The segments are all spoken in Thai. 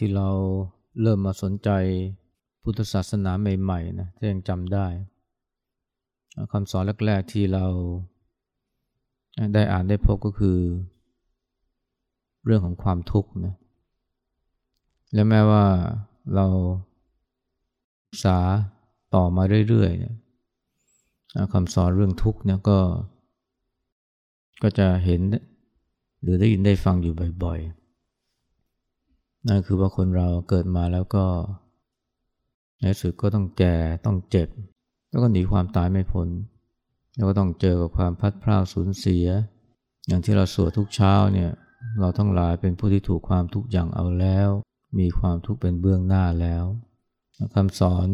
ที่เราเริ่มมาสนใจพุทธศาสนาใหม่ๆนะถ้ายังจำได้คำสอนแรกๆที่เราได้อ่านได้พบก็คือ เรื่องของความทุกข์นะและแม้ว่าเราศึกษาต่อมาเรื่อยๆเนี่ยคำสอนเรื่องทุกข์เนี่ยก็ ก็จะเห็นหรือได้ยินได้ฟังอยู่บ่อยๆ นั่นคือว่าคนเราเกิดมาแล้วก็ในสุดก็ต้องแก่ต้องเจ็บ แล้วก็หนีความตายไม่พ้นแล้วก็ต้องเจอกับความพัดพลาดสูญเสีย อย่างที่เราสวดทุกเช้าเนี่ยเราทั้งหลายเป็นผู้ที่ถูกความทุกข์อย่างเอาแล้ว มีความทุกข์เป็นเบื้องหน้าแล้วคำสอน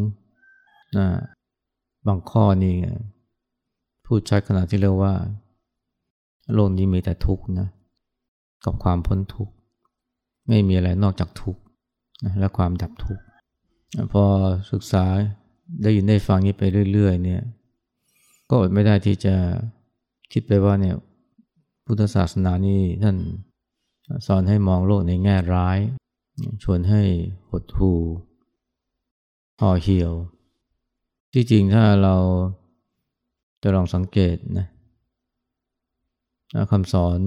นะบางข้อนี่พูดชัดขนาดที่เรียกว่า โลกนี้มีแต่ทุกข์นะกับความพ้นทุกข์ ไม่มีอะไรนอกจากทุกข์และความดับทุกข์พอศึกษาได้ยินได้ฟังนี้ไปเรื่อย ๆ เนี่ย ก็อดไม่ได้ที่จะคิดไปว่าเนี่ยพุทธศาสนานี่ท่านสอนให้มองโลกในแง่ร้าย ชวนให้หดหู่ห่อเหี่ยว ที่จริงถ้าเราจะลองสังเกตนะคำสอน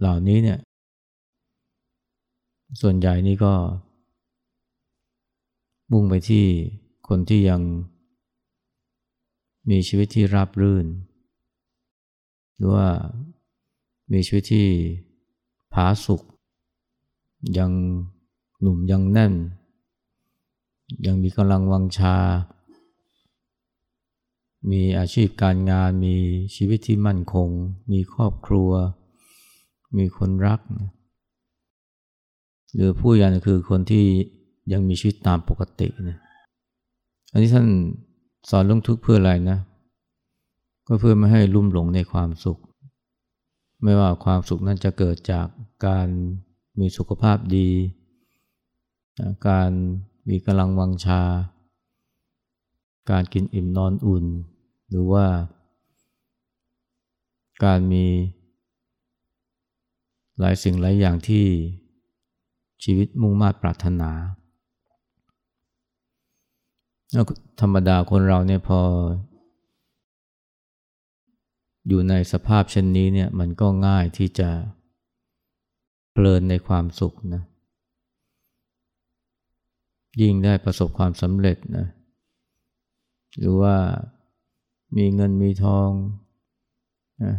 เหล่านี้เนี่ย ส่วนใหญ่นี่ก็ มุ่งไปที่คนที่ยังมีชีวิตที่ราบรื่น หรือว่ามีชีวิตที่ผาสุกยังหนุ่มยังแน่น ยังมีกำลังวังชา มีอาชีพการงาน มีชีวิตที่มั่นคง มีครอบครัว มีคนรัก หรือผู้ยันคือคนที่ยังมีชีวิตตามปกตินะอันนี้ท่านสอนเรื่องทุกข์เพื่ออะไรนะ ก็เพื่อไม่ให้ลุ่มหลงในความสุข ไม่ว่าความสุขนั้นจะเกิดจากการมีสุขภาพดี การมีกำลังวังชา การกินอิ่มนอนอุ่น หรือว่า การมีหลายสิ่งหลายอย่างที่ ชีวิตมุ่งมา่ปรารถนา ธรรมดาคนเราเนี่ยพอ อยู่ในสภาพเช่นนี้เนี่ยมันก็ง่ายที่จะเพลินในความสุขนะ ยิ่งได้ประสบความสำเร็จนะ หรือว่ามีเงินมีทองนะ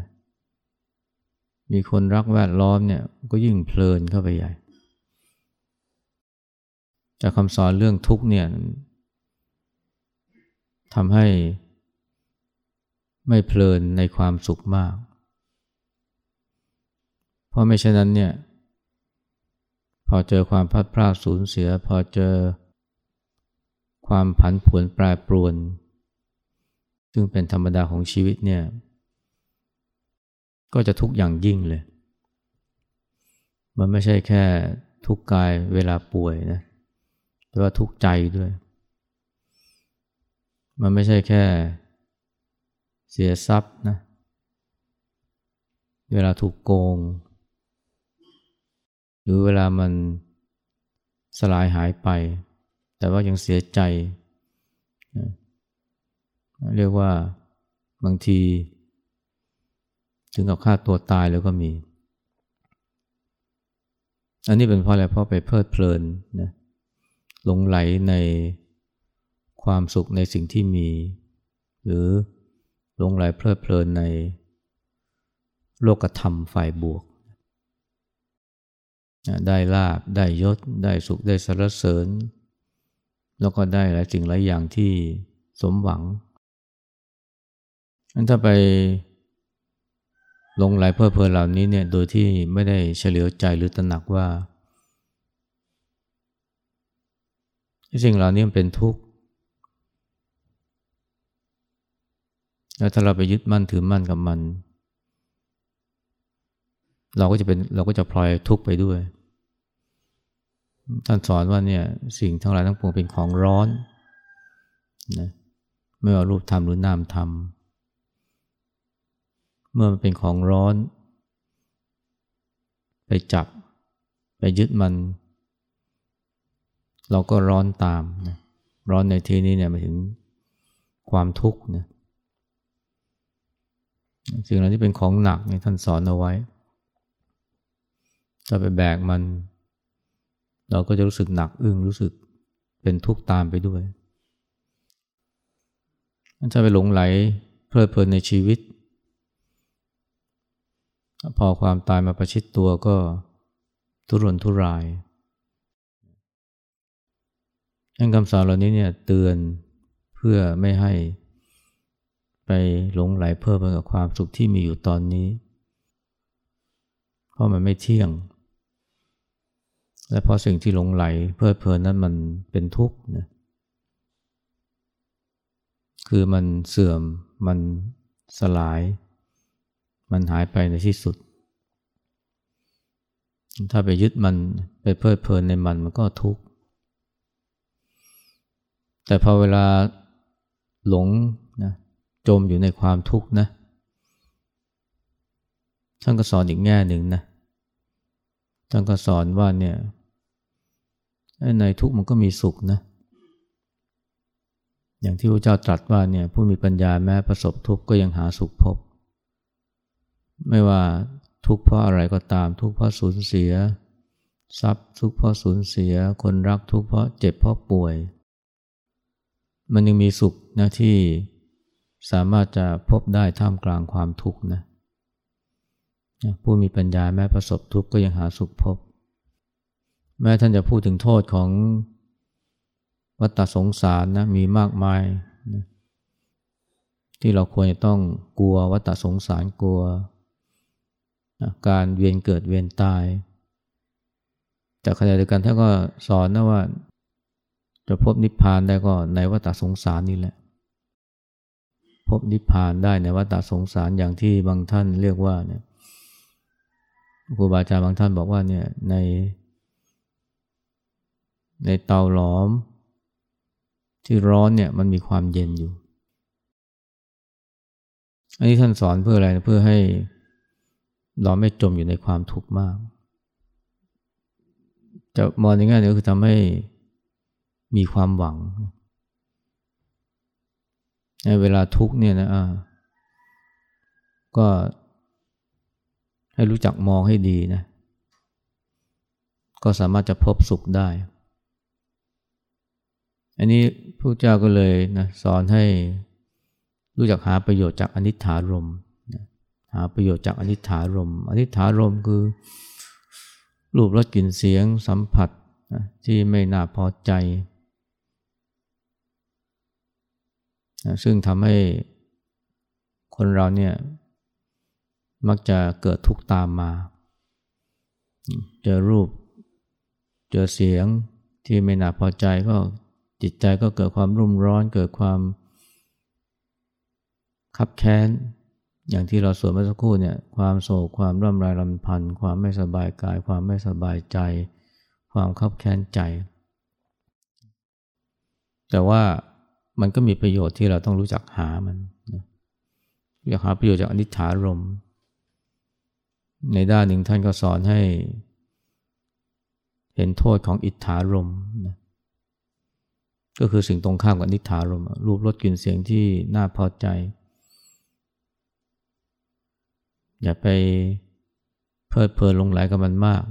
มีคนรักแวดล้อมเนี่ยก็ยิ่งเพลินเข้าไปใหญ่ จากคำสอนเรื่องทุกเนี่ยทำให้ไม่เพลินในความสุขมาก เพราะไม่เช่นนั้นเนี่ย พอเจอความพัดพลาดสูญเสีย พอเจอความผันผวนแปรปรวน ซึ่งเป็นธรรมดาของชีวิตเนี่ย ก็จะทุกข์อย่างยิ่งเลย มันไม่ใช่แค่ทุกข์กายเวลาป่วยนะ แต่ว่าทุกข์ใจด้วย มันไม่ใช่แค่เสียทรัพย์นะ เวลาถูกโกง หรือเวลามันสลายหายไป แต่ว่ายังเสียใจ เรียกว่าบางที ถึงกับฆ่าตัวตายแล้วก็มี อันนี้เป็นเพราะอะไร เพราะไปเพลิดเพลินนะ หลงไหลในความสุขในสิ่งที่มี หรือหลงไหลเพลิดเพลินในโลกธรรมฝ่ายบวก ได้ลาบได้ยศ ได้สุขได้สรรเสริญ แล้วก็ได้หลายสิ่งหลายอย่างที่สมหวังอันถ้าไปลงไหลเพลิดเพลินเหล่านี้เนี่ยโดยที่ไม่ได้เฉลียวใจหรือตระหนักว่า สิ่งเหล่านี้มันเป็นทุกข์แล้วถ้าเราไปยึดมั่นถือมั่นกับมัน เราก็จะเป็นเราก็จะพลอยทุกข์ไปด้วย ท่านสอนว่าเนี่ยสิ่งทั้งหลายทั้งปวงเป็นของร้อนนะไม่ว่ารูปธรรมหรือนามธรรม เมื่อมันเป็นของร้อน ไปจับ ไปยึดมัน เราก็ร้อนตามนะร้อนในที่นี้เนี่ยมาถึงความทุกข์นะสิ่งเหล่านี้เป็นของหนักเนี่ยท่านสอนเอาไว้ ถ้าไปแบกมัน เราก็จะรู้สึกหนักอึ้งรู้สึกเป็นทุกข์ตามไปด้วยถ้าไปหลงไหลเพลิดเพลินในชีวิต พอความตายมาประชิดตัวก็ทุรนทุราย อั่คำสอนเหล่านี้เนี่ยเตือนเพื่อไม่ให้ไปหลงไหลเพิ่มไปกับความสุขที่มีอยู่ตอนนี้ เพราะมันไม่เที่ยง และเพราะสิ่งที่หลงไหลเพลิดเพลินนั้นมันเป็นทุกข์นะคือมันเสื่อมมันสลาย มันหายไปในที่สุด ถ้าไปยึดมันไปเพลิดเพลินในมันมันก็ทุกข์ แต่พอเวลาหลงนะจมอยู่ในความทุกข์นะ ท่านก็สอนอีกแง่หนึ่งนะ ท่านก็สอนว่าเนี่ยในทุกข์มันก็มีสุขนะ อย่างที่พระเจ้าตรัสว่าเนี่ยผู้มีปัญญาแม้ประสบทุกข์ก็ยังหาสุขพบ ไม่ว่าทุกข์เพราะอะไรก็ตาม ทุกข์เพราะสูญเสีย ทรัพย์ทุกข์เพราะสูญเสีย คนรักทุกข์เพราะเจ็บเพราะป่วย มันยังมีสุขนะที่สามารถจะพบได้ท่ามกลางความทุกข์นะผู้มีปัญญาแม้ประสบทุกข์ก็ยังหาสุขพบ แม้ท่านจะพูดถึงโทษของวัฏสงสารนะมีมากมายนะที่เราควรจะต้องกลัววัฏสงสารกลัวนะการเวียนเกิดเวียนตาย แต่ขณะเดียวกันท่านก็สอนนะว่า จะพบนิพพานได้ก็ในวัฏสงสารนี่แหละ พบนิพพานได้ในวัฏสงสารอย่างที่บางท่านเรียกว่าเนี่ยครูบาอาจารย์บางท่านบอกว่าเนี่ยใน ในเตาหลอม ที่ร้อนเนี่ยมันมีความเย็นอยู่ อันนี้ท่านสอนเพื่ออะไรเพื่อให้เราไม่จมอยู่ในความทุกข์มาก จะมองในแง่นี้คือทำให้ มีความหวังในเวลาทุกเนี่ยนะก็ให้รู้จักมองให้ดีนะ ก็สามารถจะพบสุขได้ อันนี้พระเจ้าก็เลยนะสอนให้รู้จักหาประโยชน์จากอนิถารมหาประโยชน์จากอนิถารมอนิถารมคือ รูปรสกลิ่นเสียงสัมผัสที่ไม่น่าพอใจ ซึ่งทำให้คนเราเนี่ยมักจะเกิดทุกข์ตามมา เจอรูป เจอเสียงที่ไม่น่าพอใจก็จิตใจก็เกิดความรุ่มร้อน เกิดความขับแค้น อย่างที่เราสวดเมื่อสักครู่เนี่ยความโศกความร่ำไรลำพันธ์ความไม่สบายกาย ความไม่สบายใจ ความขับแค้นใจ แต่ว่า มันก็มีประโยชน์ที่เราต้องรู้จักหามันอยากหาประโยชน์จากอนิจฐารมในด้านหนึ่งท่านก็สอนให้ เห็นโทษของอิทธารมนะก็คือสิ่งตรงข้ามกับนิถารมรูปรสกลิ่นเสียงที่น่าพอใจ อย่าไปเพลิดเพลินลงไหลกับมันมาก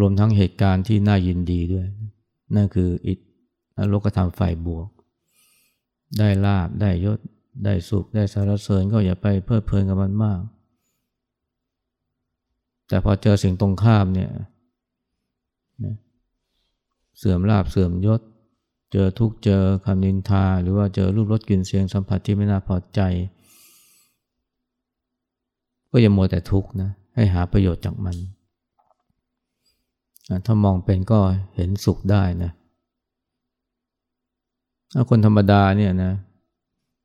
รวมทั้งเหตุการณ์ที่น่ายินดีด้วย นั่นคืออิท โลกธรรมฝ่ายบวก ได้ลาบได้ยศ ได้สุข ได้สารเสริญก็อย่าไปเพลิดเพลินกับมันมาก แต่พอเจอสิ่งตรงข้ามเนี่ยเสื่อมลาบเสื่อมยศ เจอทุกเจอคำนินทา หรือว่าเจอรูปรสกลิ่นเสียงสัมผัสที่ไม่น่าพอใจ ก็อย่ามัวแต่ทุกข์นะให้หาประโยชน์จากมัน ถ้ามองเป็นก็เห็นสุขได้นะ คนธรรมดาเนี่ยนะ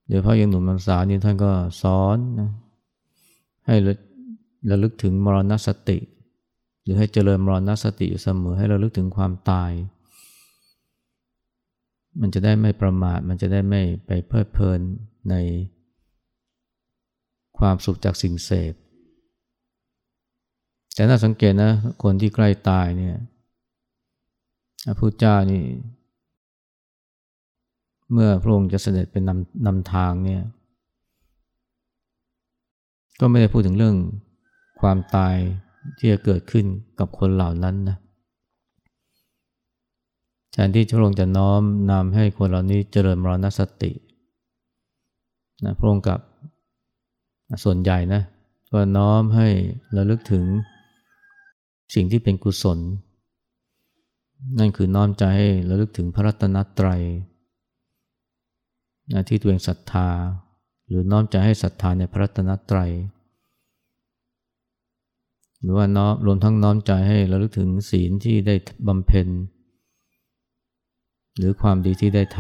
เดี๋ยวพระยังหนุ่มสานี่ท่านก็สอนนะให้ระลึกถึงมรณสติ หรือให้เจริญมรณสติอยู่เสมอให้ระลึกถึงความตาย มันจะได้ไม่ประมาทมันจะได้ไม่ไปเพลิดเพลินในความสุขจากสิ่งเสพ แต่น่าสังเกตนะคนที่ใกล้ตายเนี่ยพระพุทธเจ้านี่ เมื่อพระองค์จะเสด็จเป็นนำนำทางเนี่ย ก็ไม่ได้พูดถึงเรื่องความตายที่จะเกิดขึ้นกับคนเหล่านั้นนะแทนที่พระองค์จะน้อมนำให้คนเหล่านี้เจริญมรณสตินะพระองค์กับส่วนใหญ่นะก็น้อมให้ระลึกถึงสิ่งที่เป็นกุศล นั่นคือน้อมใจให้ระลึกถึงพระรัตนตรัย ที่ตัวเองศรัทธา หรือน้อมใจให้ศรัทธาในพระรัตนตรัย หรือว่าน้อมรวมทั้งน้อมใจให้ระลึกถึงศีลที่ได้บำเพ็ญ หรือความดีที่ได้ท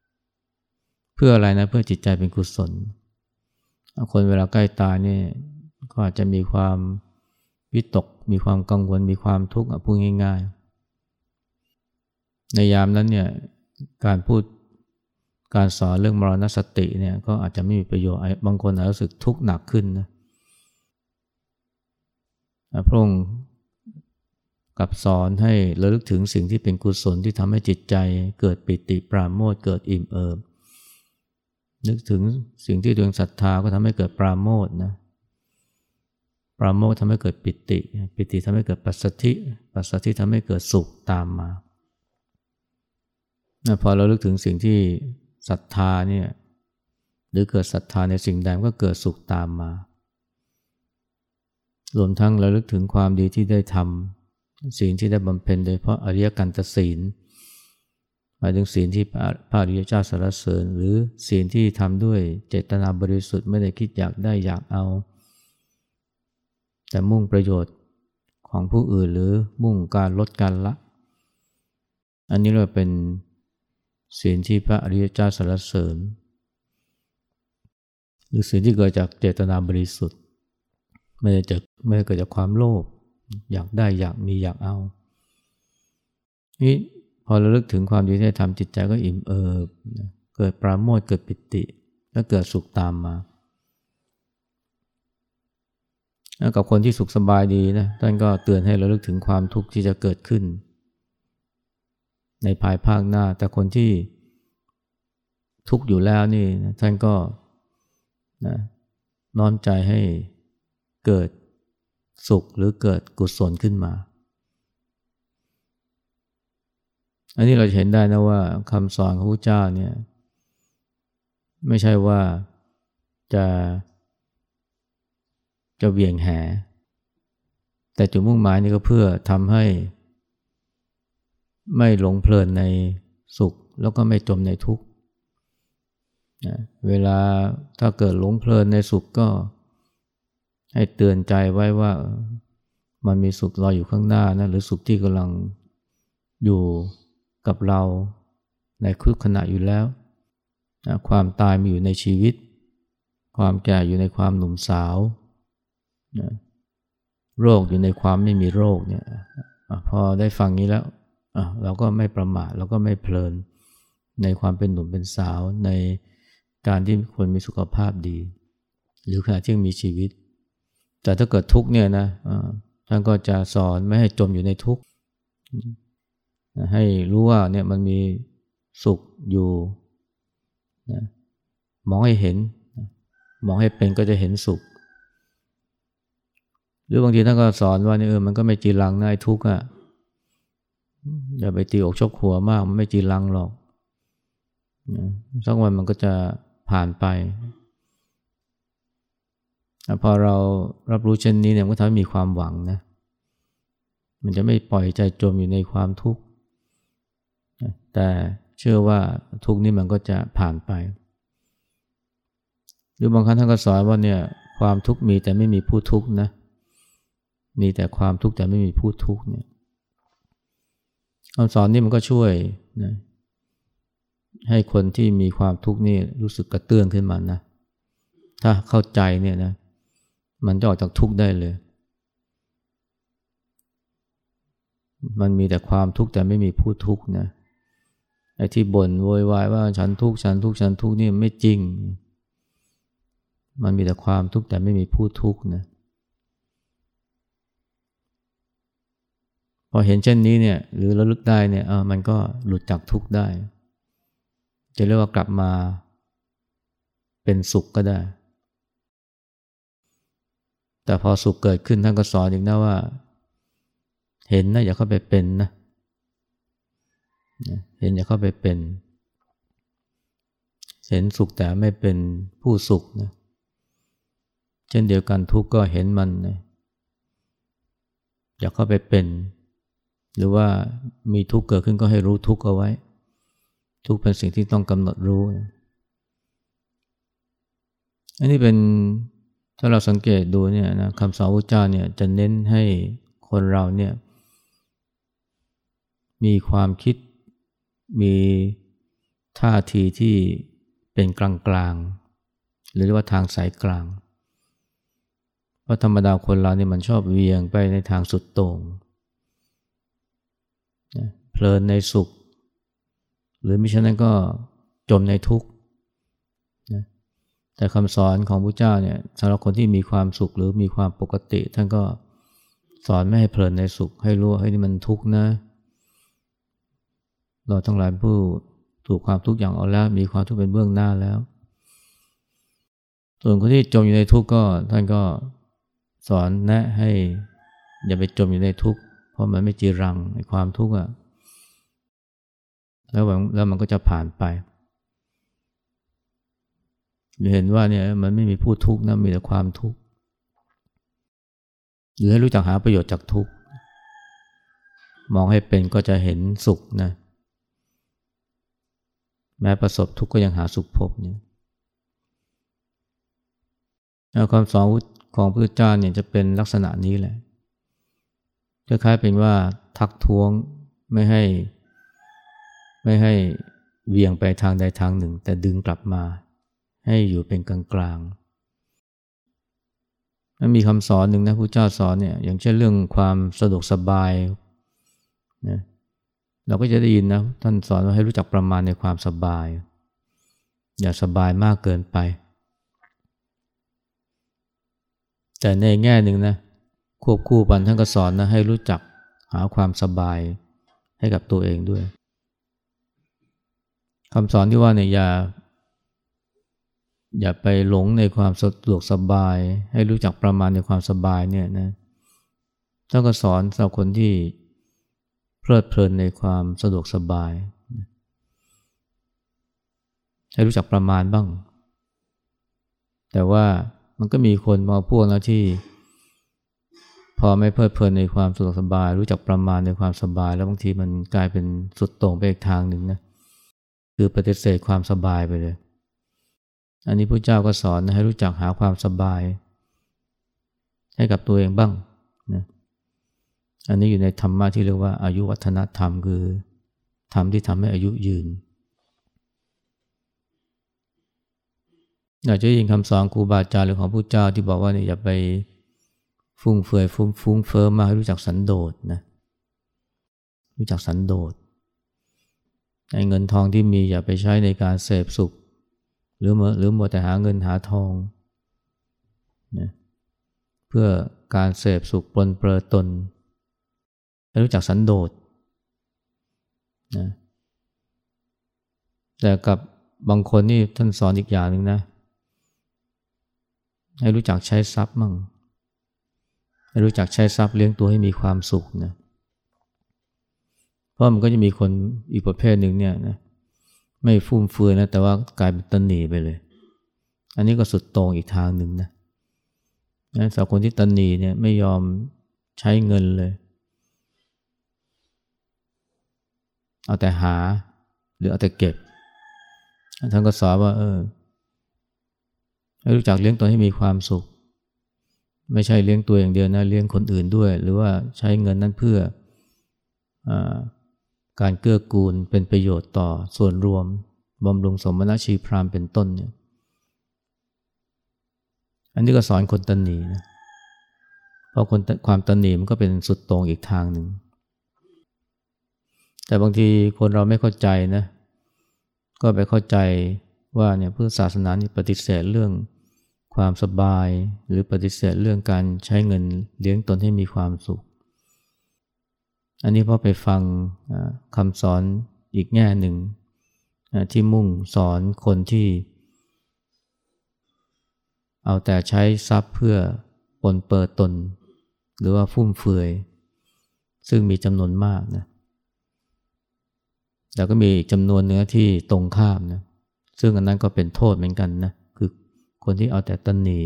ำเพื่ออะไรนะเพื่อจิตใจเป็นกุศล คนเวลาใกล้ตายนี่ก็อาจจะมีความวิตก มีความกังวล มีความทุกข์พูดง่ายๆ ในยามนั้นเนี่ยการพูด การสอนเรื่องมรณสติเนี่ยก็อาจจะไม่มีประโยชน์บางคนอาจจะรู้สึกทุกข์หนักขึ้นนะพระองค์กับสอนให้ระลึกถึงสิ่งที่เป็นกุศลที่ทำให้จิตใจเกิดปิติปราโมทเกิดอิ่มเอิบนึกถึงสิ่งที่ดวงศรัทธาก็ทำให้เกิดปราโมทนะปราโมททำให้เกิดปิติ ปิติทำให้เกิดปัสสธิ ปัสสธิทำให้เกิดสุขตามมาพอเราลึกถึงสิ่งที่ ศรัทธาเนี่ยหรือเกิดศรัทธาในสิ่งใดก็เกิดสุขตามมารวมทั้งเราลึกถึงความดีที่ได้ทำสิ่งที่ได้บำเพ็ญโดยเพราะอริยกันตศีลหมายถึงศีลที่พระอริยเจ้าสรรเสริญ หรือศีลที่ทำด้วยเจตนาบริสุทธิ์ไม่ได้คิดอยากได้อยากเอา แต่มุ่งประโยชน์ของผู้อื่นหรือมุ่งการลดการละ อันนี้เราเป็น ศีลที่พระอริยเจ้าสรรเสริญ หรือศีลที่เกิดจากเจตนาบริสุทธิ์ ไม่ได้จากไม่ได้เกิดจากความโลภอยากได้อยากมีอยากเอานี่พอเราลึกถึงความดีที่ทำจิตใจก็อิ่มเอิบเกิดปราโมทเกิดปิติ แล้วเกิดสุขตามมาแล้วกับคนที่สุขสบายดีนะท่านก็เตือนให้เราลึกถึงความทุกข์ที่จะเกิดขึ้น ในภายภาคหน้า แต่คนที่ทุกข์อยู่แล้วนี่ท่านก็นะน้อมใจให้เกิดสุขหรือเกิดกุศลขึ้นมา อันนี้เราเห็นได้นะว่าคำสอนของพระเจ้าเนี่ยไม่ใช่ว่าจะจะเบี่ยงแห แต่จุดมุ่งหมายนี่ก็เพื่อทำให้ ไม่หลงเพลินในสุขแล้วก็ไม่จมในทุกข์เวลาถ้าเกิดหลงเพลินในสุขก็ให้เตือนใจไว้ว่ามันมีสุขรออยู่ข้างหน้านะหรือสุขที่กำลังอยู่กับเราในคุกขณะอยู่แล้วนะความตายมีอยู่ในชีวิต ความแก่อยู่ในความหนุ่มสาวนะโรคอยู่ในความไม่มีโรคเนี่ยพอได้ฟังนี้แล้ว เราก็ไม่ประมาทเราก็ไม่เพลินในความเป็นหนุ่มเป็นสาวในการที่คนมีสุขภาพดี หรือขณะที่มีชีวิต แต่ถ้าเกิดทุกเนี่ยนะท่านก็จะสอนไม่ให้จมอยู่ในทุกข์ให้รู้ว่าเนี่ยมันมีสุขอยู่นะมองให้เห็น มองให้เป็นก็จะเห็นสุข หรือบางทีท่านก็สอนว่าเนี่ยเออมันก็ไม่จีรังนะไอ้ทุกข์อะ อย่าไปตีอกชกหัวมาก มันไม่จีรังหรอกสักวันมันก็จะผ่านไปพอเรารับรู้เช่นนี้เนี่ยก็ทำให้มีความหวังนะ มันจะไม่ปล่อยใจจมอยู่ในความทุกข์ แต่เชื่อว่าทุกนี้มันก็จะผ่านไป หรือบางครั้งท่านก็สอนว่าเนี่ยความทุกข์มีแต่ไม่มีผู้ทุกข์นะ มีแต่ความทุกข์แต่ไม่มีผู้ทุกข์เนี่ย คำสอนนี้มันก็ช่วยนะให้คนที่มีความทุกข์นี่รู้สึกกระเตื้องขึ้นมานะ ถ้าเข้าใจเนี่ยนะ มันจะออกจากทุกข์ได้เลย มันมีแต่ความทุกข์แต่ไม่มีผู้ทุกข์นะไอ้ที่บ่นโวยวายว่าฉันทุกข์ฉันทุกข์ฉันทุกข์นี่ไม่จริง มันมีแต่ความทุกข์แต่ไม่มีผู้ทุกข์นะ พอเห็นเช่นนี้เนี่ยหรือระลึกได้เนี่ยเออมันก็หลุดจากทุกข์ได้ จะเรียกว่ากลับมาเป็นสุขก็ได้ แต่พอสุขเกิดขึ้นท่านก็สอนอีกนะว่า เห็นนะอย่าเข้าไปเป็นนะเห็นอย่าเข้าไปเป็น เห็นสุขแต่ไม่เป็นผู้สุขนะเช่นเดียวกันทุกข์ก็เห็นมันนะอย่าเข้าไปเป็น หรือว่ามีทุกข์เกิดขึ้นก็ให้รู้ทุกข์เอาไว้ ทุกข์เป็นสิ่งที่ต้องกำหนดรู้ อันนี้เป็นถ้าเราสังเกตดูเนี่ยนะคำสอนพระเจ้าเนี่ยจะเน้นให้คนเราเนี่ยมีความคิดมีท่าทีที่เป็นกลางกลางหรือว่าทางสายกลาง เพราะธรรมดาคนเราเนี่ยมันชอบเวียงไปในทางสุดโต่ง เพลินในสุข หรือมิฉะนั้นก็จมในทุกข์แต่คำสอนของพระเจ้าเนี่ยสำหรับคนที่มีความสุขหรือมีความปกติ ท่านก็สอนไม่ให้เพลินในสุข ให้รู้ให้นี่มันทุกข์นะ เราทั้งหลายผู้ถูกความทุกข์อย่างเอาแล้ว มีความทุกข์เป็นเบื้องหน้าแล้ว ส่วนคนที่จมอยู่ในทุกข์ก็ท่านก็สอนแนะให้อย่าไปจมอยู่ในทุกข์ เพราะมันไม่จีรังในความทุกข์อะแล้วแล้วมันก็จะผ่านไปเห็นว่าเนี่ยมันไม่มีผู้ทุกข์นะมีแต่ความทุกข์หรือให้รู้จักหาประโยชน์จากทุกข์มองให้เป็นก็จะเห็นสุขนะแม้ประสบทุกข์ก็ยังหาสุขพบเนี่ยความสอนของพระเจ้าเนี่ยจะเป็นลักษณะนี้แหละ คล้ายๆเป็นว่าทักท้วงไม่ให้ ไม่ให้เวียงไปทางใดทางหนึ่ง แต่ดึงกลับมา ให้อยู่เป็นกลางกลางมันมีคำสอนหนึ่งนะพระเจ้าสอนเนี่ยอย่างเช่นเรื่องความสะดวกสบายนะเราก็จะได้ยินนะท่านสอนว่าให้รู้จักประมาณในความสบาย อย่าสบายมากเกินไป แต่ในแง่หนึ่งนะ ควบคู่กันท่านก็สอนนะให้รู้จักหาความสบายให้กับตัวเองด้วยคำสอนที่ว่าเนี่ยอย่า อย่าไปหลงในความสะดวกสบาย ให้รู้จักประมาณในความสบายเนี่ยนะท่านก็สอนสำหรับคนที่เพลิดเพลินในความสะดวกสบาย ให้รู้จักประมาณบ้าง แต่ว่ามันก็มีคนมาพวกนะที่ พอไม่เพลิดเพลินในความสะดวกสบาย รู้จักประมาณในความสบาย แล้วบางทีมันกลายเป็นสุดโต่งไปอีกทางหนึ่งนะคือปฏิเสธความสบายไปเลย อันนี้พระเจ้าก็สอนให้รู้จักหาความสบาย ให้กับตัวเองบ้างนะอันนี้อยู่ในธรรมะที่เรียกว่าอายุวัฒนธรรมคือธรรมที่ทำให้อายุยืนอยากจะยินคำสอนครูบาอาจารย์หรือของพระเจ้าที่บอกว่าเนี่ยอย่าไป ฟุ่งเฟือยฟุ้งฟุ้งเฟ้อมาให้รู้จักสันโดษนะรู้จักสันโดษไอ้เงินทองที่มีอย่าไปใช้ในการเสพสุข หรือหรือมัวแต่หาเงินหาทองนะเพื่อการเสพสุขปลนเปลือตนให้รู้จักสันโดษนะแต่กับบางคนนี่ท่านสอนอีกอย่างหนึ่งนะ ให้รู้จักใช้ทรัพย์มั่ง ให้รู้จักใช้ทรัพย์เลี้ยงตัวให้มีความสุขนะเพราะมันก็จะมีคนอีกประเภทหนึ่งเนี่ยนะไม่ฟุ่มเฟือยนะแต่ว่ากลายเป็นตันหนีไปเลย อันนี้ก็สุดต่งอีกทางหนึ่งนะนะสาวคนที่ตันหนีเนี่ยไม่ยอมใช้เงินเลย เอาแต่หาหรือเอาแต่เก็บท่านก็สอนว่าเออให้รู้จักเลี้ยงตัวให้มีความสุข ไม่ใช่เลี้ยงตัวอย่างเดียวนะเลี้ยงคนอื่นด้วย หรือว่าใช้เงินนั้นเพื่ออการเกื้อกูลเป็นประโยชน์ต่อส่วนรวมบำรุงสมณชีพรามเป็นต้นเนี่ยอันนี้ก็สอนคนตันหนีนะเพราะคนความตันหนีมันก็เป็นสุดตรงอีกทางหนึ่ง แต่บางทีคนเราไม่เข้าใจนะ ก็ไปเข้าใจว่าเนี่ยเพื่อศาสนานี่ปฏิเสธเรื่อง ความสบายหรือปฏิเสธเรื่องการใช้เงินเลี้ยงตนให้มีความสุข อันนี้พราะไปฟังคำสอนอีกแง่หนึ่งที่มุ่งสอนคนที่ เอาแต่ใช้ทรัพย์เพื่อปนเปิดตน หรือว่าฟุ่มเฟือย ซึ่งมีจำนวนมากนะแต่ก็มีจำนวนเนื้อที่ตรงข้ามนะซึ่งอันนั้นก็เป็นโทษเหมือนกันนะคือ คนที่เอาแต่ตนหนี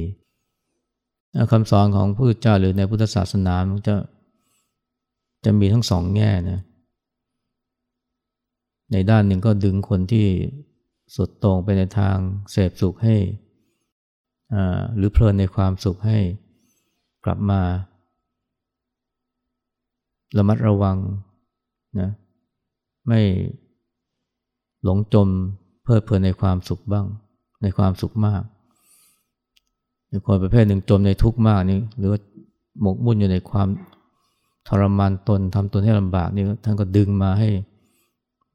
คำสอนของพระพุทธเจ้าหรือในพุทธศาสนามันจะจะมีทั้งสองแง่นะในด้านหนึ่งก็ดึงคนที่สุดตรงไปในทางเสพสุขให้หรือเพลินในความสุขให้กลับมาระมัดระวังนะไม่หลงจมเพลิดเพลินในความสุขบ้าง ในความสุขมาก หรือคนประเภทหนึ่งจมในทุกข์มากนี่หรือว่าหมกมุ่นอยู่ในความทรมานตนทำตนให้ลำบากนี่ท่านก็ดึงมาให้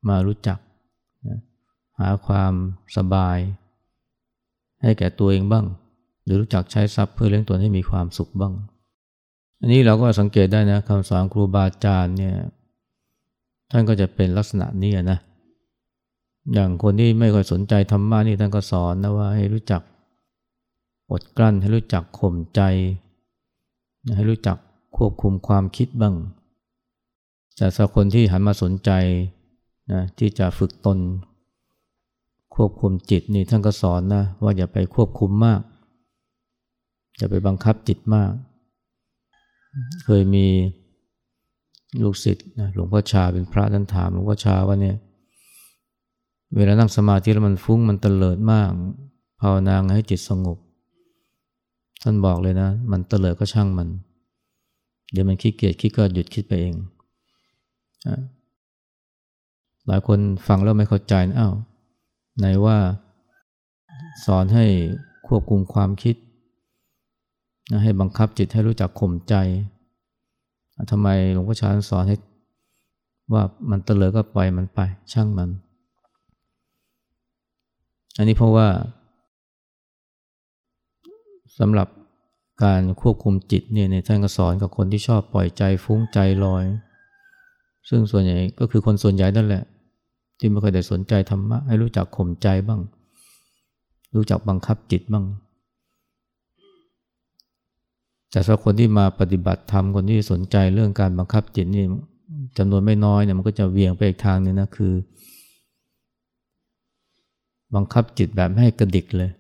มารู้จักนะหาความสบาย ให้แก่ตัวเองบ้าง หรือรู้จักใช้ทรัพย์เพื่อเลี้ยงตนให้มีความสุขบ้าง อันนี้เราก็สังเกตได้นะคำสอนครูบาอาจารย์เนี่ยท่านก็จะเป็นลักษณะนี้นะ อย่างคนที่ไม่ค่อยสนใจธรรมะนี่ท่านก็สอนนะว่าให้รู้จัก อดกลั้นให้รู้จักข่มใจ ให้รู้จักควบคุมความคิดบ้าง แต่สำหรับคนที่หันมาสนใจนะที่จะฝึกตน ควบคุมจิตนี่ท่านก็สอนนะว่าอย่าไปควบคุมมาก อย่าไปบังคับจิตมาก เคยมีลูกศิษย์นะหลวงพ่อชาเป็นพระท่านถามหลวงพ่อชาว่าเนี่ยเวลานั่งสมาธิแล้วมันฟุ้งมันเตลิดมาก ภาวนาให้จิตสงบ ท่านบอกเลยนะ มันเตลิดก็ช่างมัน เดี๋ยวมันขี้เกียจคิดก็หยุดคิดไปเอง หลายคนฟังแล้วไม่เข้าใจนะอ้าวไหนว่าสอนให้ควบคุมความคิด ให้บังคับจิตให้รู้จักข่มใจทำไมหลวงพ่อชาสอนให้ว่ามันเตลิดก็ปล่อยมันไป ช่างมัน อันนี้เพราะว่า สำหรับการควบคุมจิตเนี่ยในท่านก็สอนกับคนที่ชอบปล่อยใจฟุ้งใจลอย ซึ่งส่วนใหญ่ก็คือคนส่วนใหญ่นั่นแหละ ที่ไม่เคยได้สนใจธรรมะให้รู้จักข่มใจบ้าง รู้จักบังคับจิตบ้าง แต่สำหรับคนที่มาปฏิบัติธรรมคนที่สนใจเรื่องการบังคับจิตนี่จำนวนไม่น้อยเนี่ยมันก็จะเวียงไปอีกทางนึงนะคือ บังคับจิตแบบให้กระดิกเลย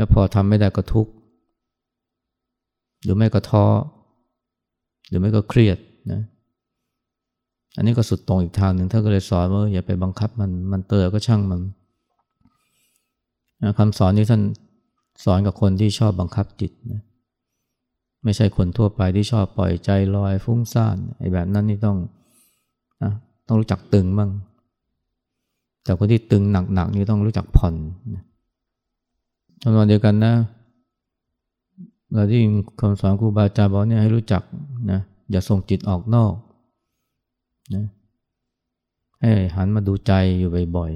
แล้วพอทำไม่ได้ก็ทุกข์หรือไม่ก็ท้อหรือไม่ก็เครียดนะอันนี้ก็สุดตรงอีกทางหนึ่งท่านก็เลยสอนว่าอย่าไปบังคับมันมันเตอก็ช่างมันคำสอนนี้ท่านสอนกับคนที่ชอบบังคับจิตนะไม่ใช่คนทั่วไปที่ชอบปล่อยใจลอยฟุ้งซ่านไอ้แบบนั้นนี่ต้องนะต้องรู้จักตึงบ้างแต่คนที่ตึงหนักๆนี่ต้องรู้จักผ่อนนะ ตอนเดียวกันนะเราที่คำสอนครูบาอาจารย์บอกเนี่ยให้รู้จักนะอย่าส่งจิตออกนอกนะให้หันมาดูใจอยู่บ่อย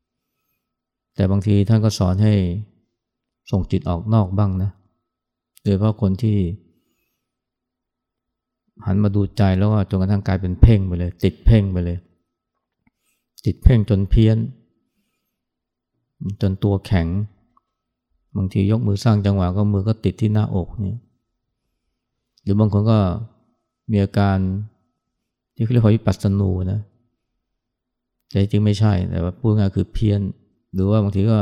ๆ แต่บางทีท่านก็สอนให้ส่งจิตออกนอกบ้างนะ โดยเฉพาะคนที่ หันมาดูใจแล้วว่าจนกระทั่งกลายเป็นเพ่งไปเลย ติดเพ่งไปเลย ติดเพ่งจนเพี้ยน จนตัวแข็ง บางทียกมือสร้างจังหวะก็มือก็ติดที่หน้าอกเนี่ยหรือบางคนก็มีอาการที่เรียกว่าวิปัสสนูนะแต่จริงไม่ใช่แต่ว่าพูดง่ายคือเพี้ยน หรือว่าบางทีก็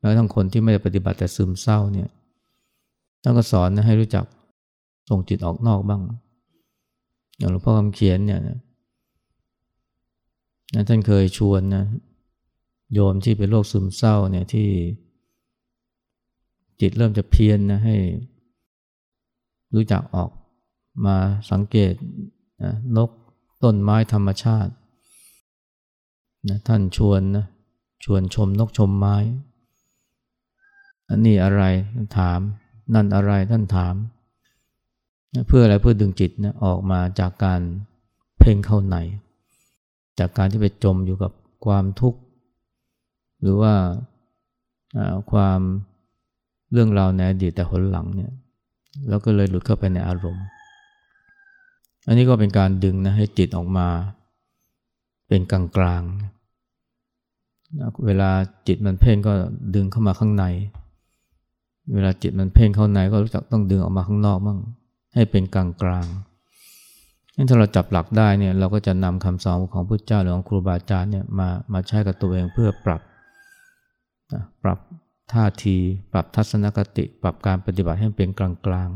แล้วทั้งคนที่ไม่ได้ปฏิบัติแต่ซึมเศร้าเนี่ยท่านก็สอนนะให้รู้จักส่งจิตออกนอกบ้างอย่างหลวงพ่อคำเขียนเนี่ยนะท่านเคยชวนนะโยมที่เป็นโรคซึมเศร้าเนี่ยที่ จิตเริ่มจะเพี้ยนนะให้ รู้จักออกมาสังเกตนะนกต้นไม้ธรรมชาตินะท่านชวนนะชวนชมนกชมไม้อันนี้อะไรถาม นั่นอะไรท่านถามเพื่ออะไรเพื่อดึงจิตนะออกมาจากการเพ่งเข้าในจากการที่ไปจมอยู่กับความทุกข์ หรือว่าความ เรื่องราวในอดีตแต่หนหลังเนี่ยแล้วก็เลยหลุดเข้าไปในอารมณ์ อันนี้ก็เป็นการดึงนะให้จิตออกมา เป็นกลางกลางเวลาจิตมันเพ่งก็ดึงเข้ามาข้างใน เวลาจิตมันเพ่งเข้าในก็รู้จักต้องดึงออกมาข้างนอกบ้างให้เป็นกลางกลางถ้าเราจับหลักได้เนี่ยเราก็จะนำคำสอนของพระเจ้าหรือของครูบาอาจารย์เนี่ยมามาใช้กับตัวเองเพื่อปรับปรับ ท่าที ปรับทัศนคติ ปรับการปฏิบัติให้เป็นกลางกลาง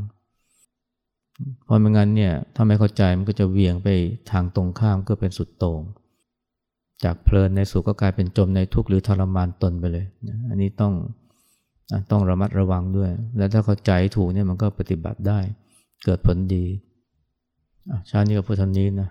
เพราะไม่งั้นเนี่ยถ้าไม่เข้าใจมันก็จะเวียงไปทางตรงข้ามก็เป็นสุดโต่งจากเพลินในสุขก็กลายเป็นจมในทุกข์หรือทรมานตนไปเลย อันนี้ต้องต้องระมัดระวังด้วย แล้วถ้าเข้าใจถูกเนี่ยมันก็ปฏิบัติได้เกิดผลดีชาตินี้ก็พูดเท่านี้นะ